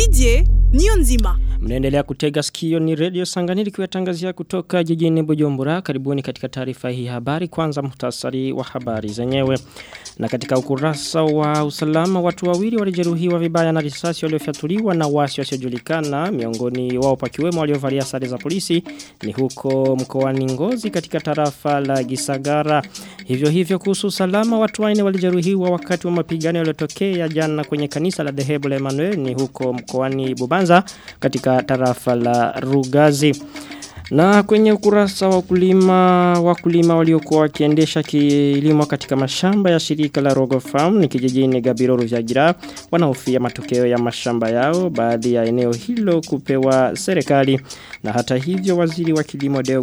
Didier Nyonzima. Mnaendelea kutega sikio ni Radio Sanganiri kuyatangazia kutoka jijini Bujumbura. Karibuni katika taarifa hii habari kwanza muhtasari wa habari zenyewe. Na katika ukurasa wa usalama watu wawili walijeruhiwa vibaya na risasi waliofyatuliwa na wasi wasiojulikana miongoni wao pakiwemo waliovalia sare za polisi ni huko mkoani Ngozi katika tarafa la Gisagara. Hivyo hivyo kuhusu usalama watu wanne walijeruhiwa wakati wa mapigano yaliyotokea jana kwenye kanisa la Dhehebu la Emmanuel ni huko mkoani Bubanza katika tarafa la Rugazi. Na kwenye ukurasa wa kulima wakulima waliokuwa wakiendesha kilimo katika mashamba ya shirika la Rogo Farm ni kijijini Gabiro Ruvyagira wanahofia matokeo ya mashamba yao baadhi ya eneo hilo kupewa serikali na hata hivyo waziri wa kilimo Deo,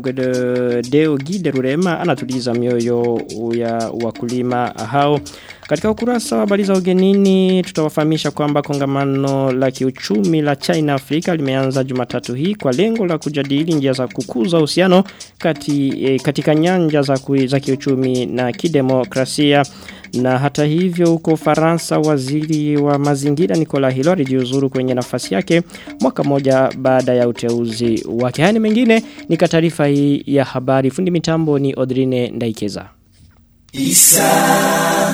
Deo Gide Rurema anatuliza mioyo ya wakulima hao katika ukurasa wa habari za ugenini tutawafahamisha kwamba kongamano la kiuchumi la China Afrika limeanza Jumatatu hii kwa lengo la kujadili njia za kukuza uhusiano kati e, katika nyanja za, kui, za kiuchumi na kidemokrasia na hata hivyo huko Ufaransa waziri wa mazingira Nicola Hilo alijiuzuru kwenye nafasi yake mwaka moja baada ya uteuzi wake. Haya mengine ni taarifa hii ya habari. Fundi mitambo ni Odrine Ndaikeza. Isanganiro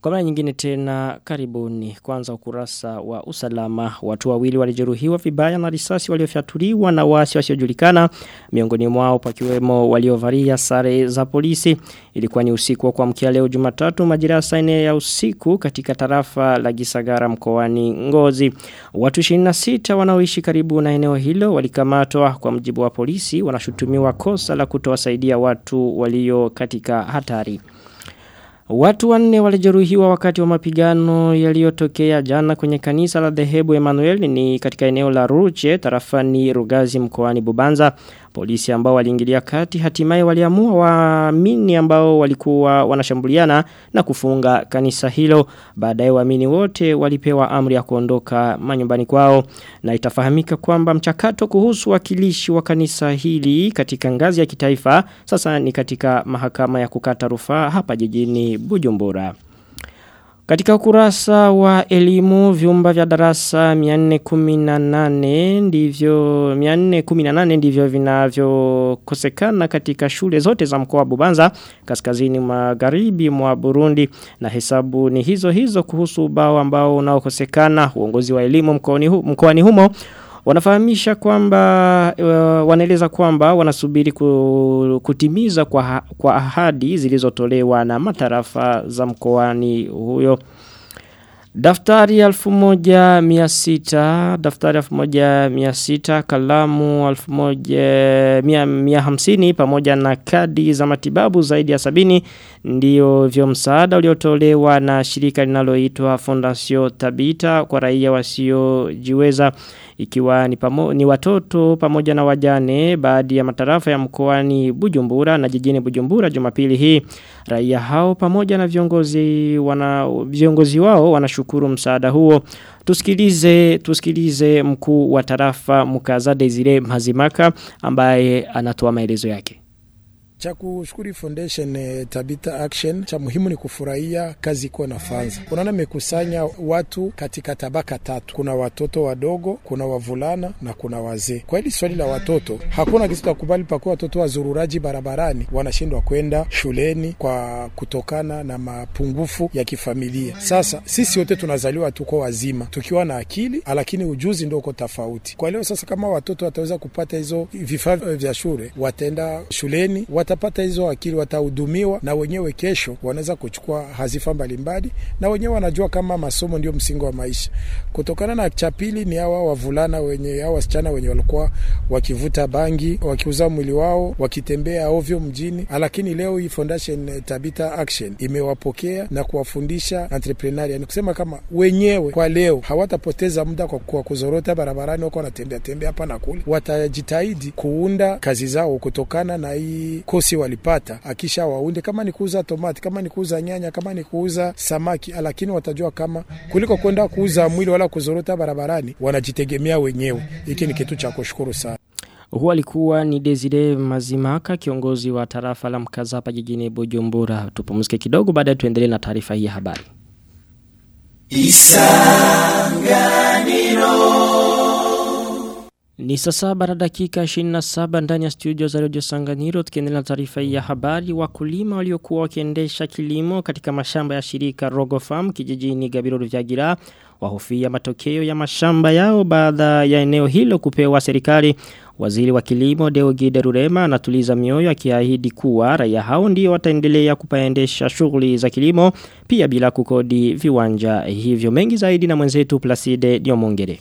kwa mara nyingine tena karibuni. Kwanza ukurasa wa usalama. Watu wawili walijeruhiwa vibaya na risasi waliofyatuliwa na wasi wasiojulikana. Miongoni mwao pakiwemo waliovalia sare za polisi. Ilikuwa ni usiku wa kuamkia leo Jumatatu majira ya saa ya usiku katika tarafa la Gisagara mkoani Ngozi. Watu 26 wanaoishi karibu na eneo hilo walikamatwa. Kwa mjibu wa polisi wanashutumiwa kosa la kutowasaidia watu walio katika hatari Watu wanne walijeruhiwa wakati wa mapigano yaliyotokea jana kwenye kanisa la dhehebu Emmanuel ni katika eneo la Ruche tarafani Rugazi mkoani Bubanza. Polisi ambao waliingilia kati hatimaye waliamua waamini ambao walikuwa wanashambuliana na kufunga kanisa hilo. Baadaye waamini wote walipewa amri ya kuondoka manyumbani kwao na itafahamika kwamba mchakato kuhusu wakilishi wa kanisa hili katika ngazi ya kitaifa sasa ni katika mahakama ya kukata rufaa hapa jijini Bujumbura. Katika ukurasa wa elimu vyumba vya darasa 418 ndivyo 418 ndivyo vinavyokosekana katika shule zote za mkoa wa Bubanza kaskazini magharibi mwa Burundi. Na hesabu ni hizo hizo kuhusu ubao ambao unaokosekana uongozi wa elimu mkoani humo Wanafahamisha kwamba uh, wanaeleza kwamba wanasubiri kutimiza kwa, ha, kwa ahadi zilizotolewa na matarafa za mkoani huyo. Daftari alfu moja miasita, daftari alfu moja miasita, kalamu alfu moja mia, mia hamsini pamoja na kadi za matibabu zaidi ya sabini ndio vyo msaada uliotolewa na shirika linaloitwa Fondation Tabita kwa raia wasiojiweza ikiwa ni, pamo, ni watoto pamoja na wajane baadhi ya matarafa ya mkoani Bujumbura na jijini Bujumbura Jumapili hii. Raia hao pamoja na viongozi wana viongozi wao wanashukuru msaada huo. Tusikilize tusikilize mkuu wa tarafa Mukaza Desire Mazimaka ambaye anatoa maelezo yake cha kushukuru foundation eh, Tabita Action cha muhimu ni kufurahia kazi iko nafanza. Unaona imekusanya watu katika tabaka tatu, kuna watoto wadogo, kuna wavulana na kuna wazee. Kwa hili swali la watoto, hakuna kitu cha kubali pakuwa watoto wazururaji barabarani wanashindwa kwenda shuleni kwa kutokana na mapungufu ya kifamilia. Sasa sisi wote tunazaliwa tuko wazima tukiwa na akili, lakini ujuzi ndio uko tofauti. Kwa leo sasa, kama watoto wataweza kupata hizo vifaa vya shule, wataenda shuleni wat watapata hizo akili, watahudumiwa na wenyewe. Kesho wanaweza kuchukua hazifa mbalimbali, na wenyewe wanajua kama masomo ndio msingi wa maisha. Kutokana na cha pili ni hawa wavulana wenye hawa wasichana wenye walikuwa wakivuta bangi, wakiuza mwili wao, wakitembea ovyo mjini, lakini leo hii Foundation Tabita Action imewapokea na kuwafundisha entrepreneuria, yani kusema kama wenyewe kwa leo hawatapoteza muda kwa, kwa kuzorota barabarani wako wanatembea tembea hapa na kule, watajitahidi kuunda kazi zao kutokana na hii kosi walipata, akisha waunde, kama ni kuuza tomati, kama ni kuuza nyanya, kama ni kuuza samaki, lakini watajua kama kuliko kwenda kuuza mwili wala kuzorota barabarani, wanajitegemea wenyewe. Hiki ni kitu cha kushukuru sana. Huwa alikuwa ni Desire Mazimaka kiongozi wa tarafa la Mkazapa jijini Bujumbura. Tupumzike kidogo baadaye tuendelee na taarifa hii ya habari. Ni saa saba na dakika 27 ndani ya studio za Radio Sanganiro tukiendelea na taarifa hii ya habari. Wakulima waliokuwa wakiendesha kilimo katika mashamba ya shirika Rogo Farm kijijini Gabiro Ruvyagira wahofia matokeo ya mashamba yao baada ya eneo hilo kupewa serikali. Waziri wa kilimo Deogide Rurema anatuliza mioyo akiahidi kuwa raia hao ndio wataendelea kupaendesha shughuli za kilimo pia bila kukodi viwanja. Hivyo mengi zaidi na mwenzetu Placide Diomongere.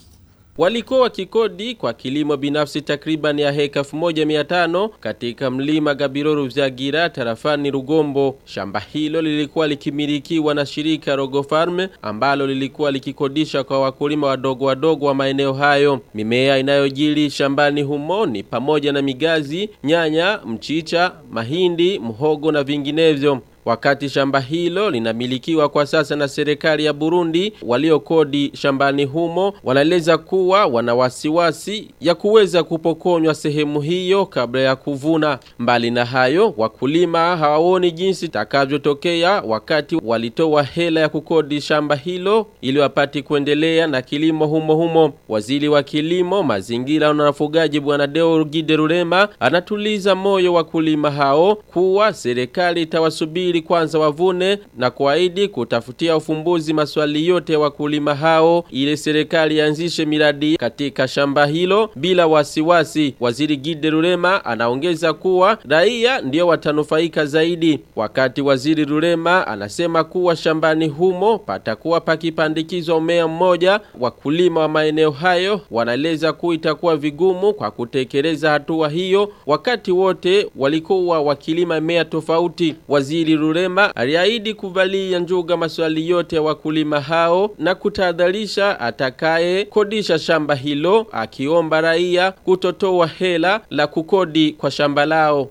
Walikuwa wakikodi kwa kilimo binafsi takriban ya heka 1500 katika mlima Gabiroru Vyagira tarafani Rugombo. Shamba hilo lilikuwa likimilikiwa na shirika Rogo Farm ambalo lilikuwa likikodisha kwa wakulima wadogo wadogo wa maeneo hayo. Mimea inayojili shambani humo ni pamoja na migazi, nyanya, mchicha, mahindi, mhogo na vinginevyo. Wakati shamba hilo linamilikiwa kwa sasa na serikali ya Burundi, waliokodi shambani humo wanaeleza kuwa wana wasiwasi ya kuweza kupokonywa sehemu hiyo kabla ya kuvuna. Mbali na hayo, wakulima hawaoni jinsi takavyotokea wakati walitoa hela ya kukodi shamba hilo ili wapati kuendelea na kilimo humo humo. Waziri wa kilimo, mazingira na ufugaji bwana Deo Giderurema anatuliza moyo wakulima hao kuwa serikali itawasubiri ili kwanza wavune na kuahidi kutafutia ufumbuzi maswali yote wakulima hao ili serikali ianzishe miradi katika shamba hilo bila wasiwasi. Waziri Gide Rurema anaongeza kuwa raia ndio watanufaika zaidi. Wakati waziri Rurema anasema kuwa shambani humo patakuwa pakipandikizwa mmea mmoja, wakulima wa maeneo hayo wanaeleza kuwa itakuwa vigumu kwa kutekeleza hatua hiyo wakati wote walikuwa wakilima mea tofauti. Waziri Rurema aliahidi kuvalia njuga maswali yote ya wakulima hao na kutahadharisha atakaye kodisha shamba hilo akiomba raia kutotoa hela la kukodi kwa shamba lao.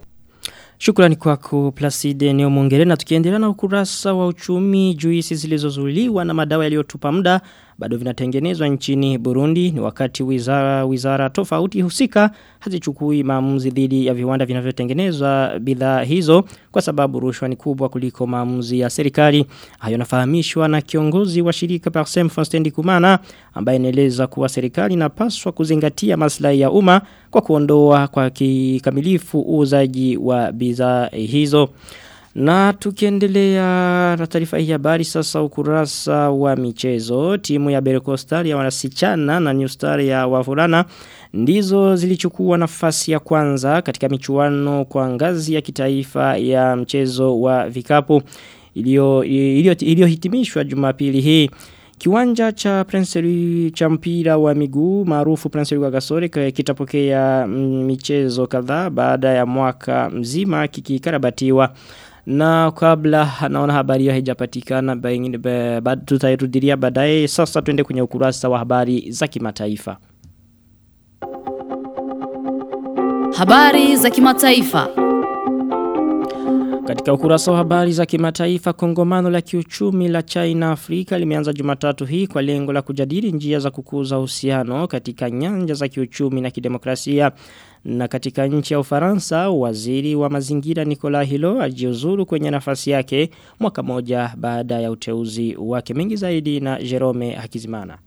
Shukrani kwako Placide Neomongere na tukiendelea na ukurasa wa uchumi juisi zilizozuliwa na madawa yaliyotupa muda bado vinatengenezwa nchini Burundi ni wakati wizara wizara tofauti husika hazichukui maamuzi dhidi ya viwanda vinavyotengenezwa bidhaa hizo kwa sababu rushwa ni kubwa kuliko maamuzi ya serikali. Hayo nafahamishwa na kiongozi wa shirika Parsem Fonstendi Kumana ambaye anaeleza kuwa serikali inapaswa kuzingatia maslahi ya umma kwa kuondoa kwa kikamilifu uuzaji wa bidhaa hizo na tukiendelea na taarifa hii habari sasa ukurasa wa michezo. Timu ya Berkostar ya wanasichana na New Star ya wavulana ndizo zilichukua nafasi ya kwanza katika michuano kwa ngazi ya kitaifa ya mchezo wa vikapu iliyohitimishwa Jumapili hii. Kiwanja cha Prince Louis cha mpira wa miguu maarufu Prince Louis Gasore kitapokea michezo kadhaa baada ya mwaka mzima kikikarabatiwa na kabla naona habari hiyo haijapatikana baada tutairudilia baadaye. Sasa twende kwenye ukurasa wa habari za kimataifa. Habari za kimataifa katika ukurasa wa habari za kimataifa kongomano la kiuchumi la China Afrika limeanza Jumatatu hii kwa lengo la kujadili njia za kukuza uhusiano katika nyanja za kiuchumi na kidemokrasia. Na katika nchi ya Ufaransa, waziri wa mazingira Nicola Hilo ajiuzuru kwenye nafasi yake mwaka moja baada ya uteuzi wake mengi zaidi na Jerome Hakizimana.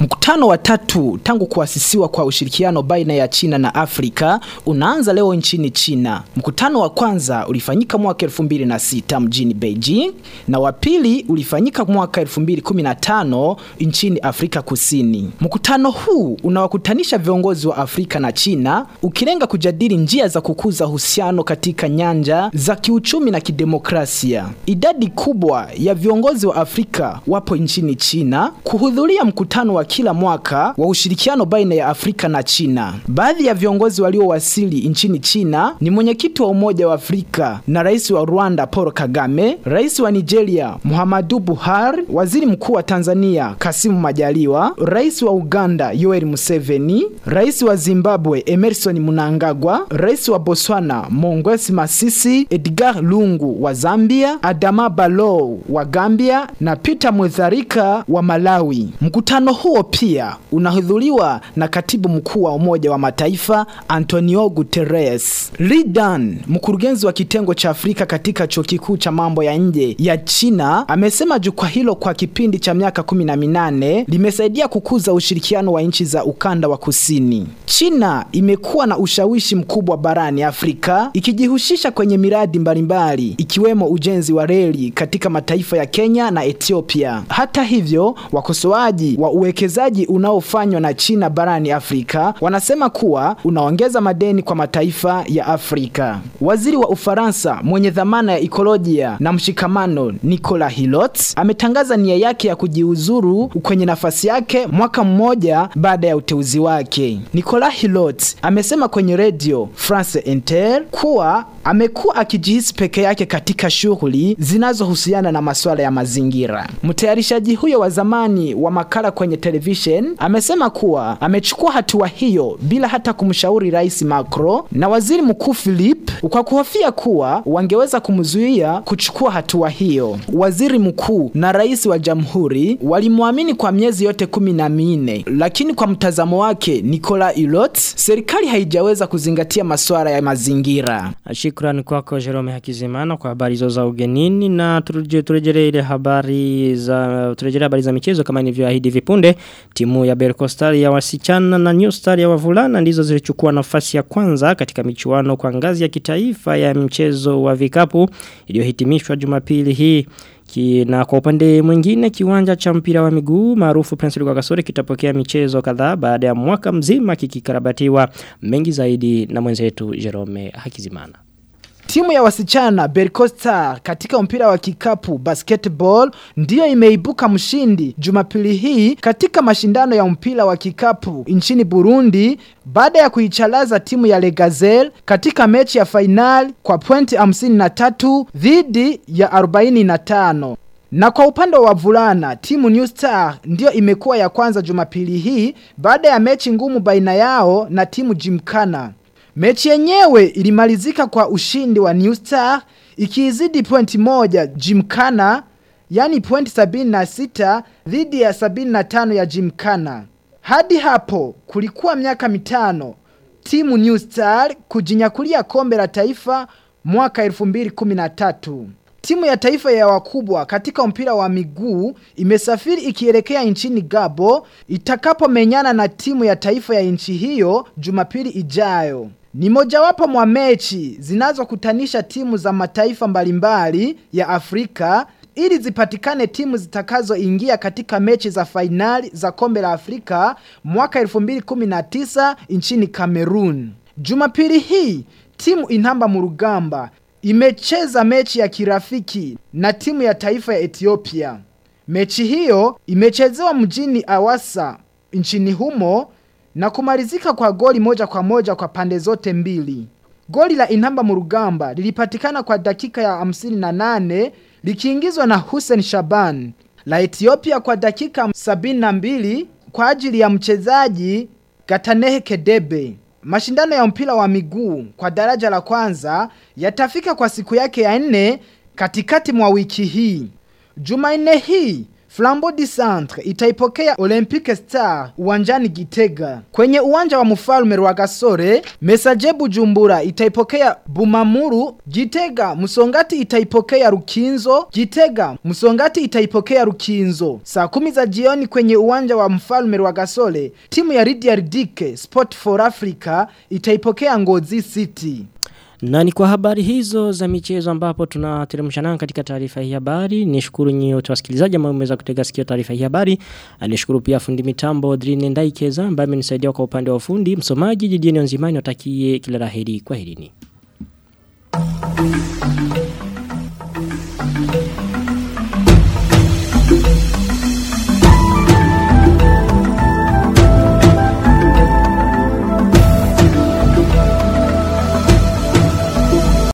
Mkutano wa tatu tangu kuasisiwa kwa ushirikiano baina ya China na Afrika unaanza leo nchini China. Mkutano wa kwanza ulifanyika mwaka 2006 mjini Beijing na wa pili ulifanyika mwaka 2015 nchini Afrika Kusini. Mkutano huu unawakutanisha viongozi wa Afrika na China ukilenga kujadili njia za kukuza uhusiano katika nyanja za kiuchumi na kidemokrasia. Idadi kubwa ya viongozi wa Afrika wapo nchini China kuhudhuria mkutano wa kila mwaka wa ushirikiano baina ya Afrika na China. Baadhi ya viongozi waliowasili nchini China ni mwenyekiti wa Umoja wa Afrika na rais wa Rwanda Paul Kagame, rais wa Nigeria Muhammadu Buhari, waziri mkuu wa Tanzania Kasimu Majaliwa, rais wa Uganda Yoweri Museveni, rais wa Zimbabwe Emerson Mnangagwa, rais wa Botswana Mongwesi Masisi, Edgar Lungu wa Zambia, Adama Barrow wa Gambia na Peter Mutharika wa Malawi. Mkutano huu huo pia unahudhuriwa na katibu mkuu wa Umoja wa Mataifa Antonio Guterres. Lidan, mkurugenzi wa kitengo cha Afrika katika chuo kikuu cha mambo ya nje ya China, amesema jukwaa hilo kwa kipindi cha miaka kumi na minane limesaidia kukuza ushirikiano wa nchi za ukanda wa kusini. China imekuwa na ushawishi mkubwa barani Afrika ikijihusisha kwenye miradi mbalimbali ikiwemo ujenzi wa reli katika mataifa ya Kenya na Ethiopia. Hata hivyo, wakosoaji wa uwekezaji unaofanywa na China barani Afrika wanasema kuwa unaongeza madeni kwa mataifa ya Afrika. Waziri wa Ufaransa mwenye dhamana ya ekolojia na mshikamano Nicolas Hilot ametangaza nia yake ya kujiuzuru kwenye nafasi yake mwaka mmoja baada ya uteuzi wake. Nicolas Hilot amesema kwenye redio France Inter kuwa amekuwa akijihisi peke yake katika shughuli zinazohusiana na masuala ya mazingira. Mtayarishaji huyo wa zamani wa makala kwenye television amesema kuwa amechukua hatua hiyo bila hata kumshauri Rais Macron na Waziri Mkuu Philip kwa kuhofia kuwa wangeweza kumzuia kuchukua hatua hiyo. Waziri Mkuu na Rais wa Jamhuri walimwamini kwa miezi yote kumi na minne, lakini kwa mtazamo wake Nicolas Hulot, serikali haijaweza kuzingatia masuala ya mazingira. Shukrani kwako Jerome Hakizimana kwa habari hizo za ugenini na turejelee ile habari za turejelee habari za michezo kama nilivyoahidi vipunde timu ya Belkostar ya wasichana na New Star ya wavulana ndizo zilichukua nafasi ya kwanza katika michuano kwa ngazi ya kitaifa ya mchezo wa vikapu iliyohitimishwa Jumapili hii Ki, na kwa upande mwingine kiwanja cha mpira wa miguu maarufu Prince Luka Kasore kitapokea michezo kadhaa baada ya mwaka mzima kikikarabatiwa mengi zaidi na mwenzetu Jerome Hakizimana. Timu ya wasichana Berkosta katika mpira wa kikapu basketball ndiyo imeibuka mshindi Jumapili hii katika mashindano ya mpira wa kikapu nchini Burundi baada ya kuichalaza timu ya Legazel katika mechi ya fainali kwa pointi 53 dhidi ya 45. Na kwa upande wa vulana, timu New Star ndiyo imekuwa ya kwanza Jumapili hii baada ya mechi ngumu baina yao na timu Jimkana. Mechi yenyewe ilimalizika kwa ushindi wa New Star ikiizidi pointi moja Jimkana, yani pointi sabini na sita dhidi ya sabini na tano ya Jimkana. Hadi hapo kulikuwa miaka mitano timu New Star kujinyakulia kombe la taifa mwaka 2013. Timu ya taifa ya wakubwa katika mpira wa miguu imesafiri ikielekea nchini Gabo itakapomenyana na timu ya taifa ya nchi hiyo Jumapili ijayo. Ni mojawapo mwa mechi zinazokutanisha timu za mataifa mbalimbali ya Afrika ili zipatikane timu zitakazoingia katika mechi za fainali za kombe la Afrika mwaka 2019 nchini Cameroon. Jumapili hii timu Inamba Murugamba imecheza mechi ya kirafiki na timu ya taifa ya Ethiopia. Mechi hiyo imechezewa mjini Awasa nchini humo na kumalizika kwa goli moja kwa moja kwa pande zote mbili. Goli la Inamba Murugamba lilipatikana kwa dakika ya 58 likiingizwa na Hussein Shaban. La Ethiopia kwa dakika 72 kwa ajili ya mchezaji Gatanehe Kedebe. Mashindano ya mpira wa miguu kwa daraja la kwanza yatafika kwa siku yake ya nne katikati mwa wiki hii. Jumanne hii Flambeau di Centre itaipokea Olympique Star uwanjani Gitega. Kwenye uwanja wa Mfalme Rwagasore, Message Bujumbura itaipokea Bumamuru, Gitega Musongati itaipokea Rukinzo, Gitega Musongati itaipokea Rukinzo. Saa kumi za jioni kwenye uwanja wa Mfalme Rwagasore, timu ya Lydia Ridike Sport for Africa itaipokea Ngozi City. Na ni kwa habari hizo za michezo ambapo tunateremsha katika taarifa hii habari. Nishukuru nyote wasikilizaji ambao mmeweza kutega sikio taarifa hii habari. Nishukuru pia fundi mitambo Drine Ndaikeza ambaye amenisaidia kwa upande wa ufundi. Msomaji Jidieni wanzimani watakie kila la heri kwa herini.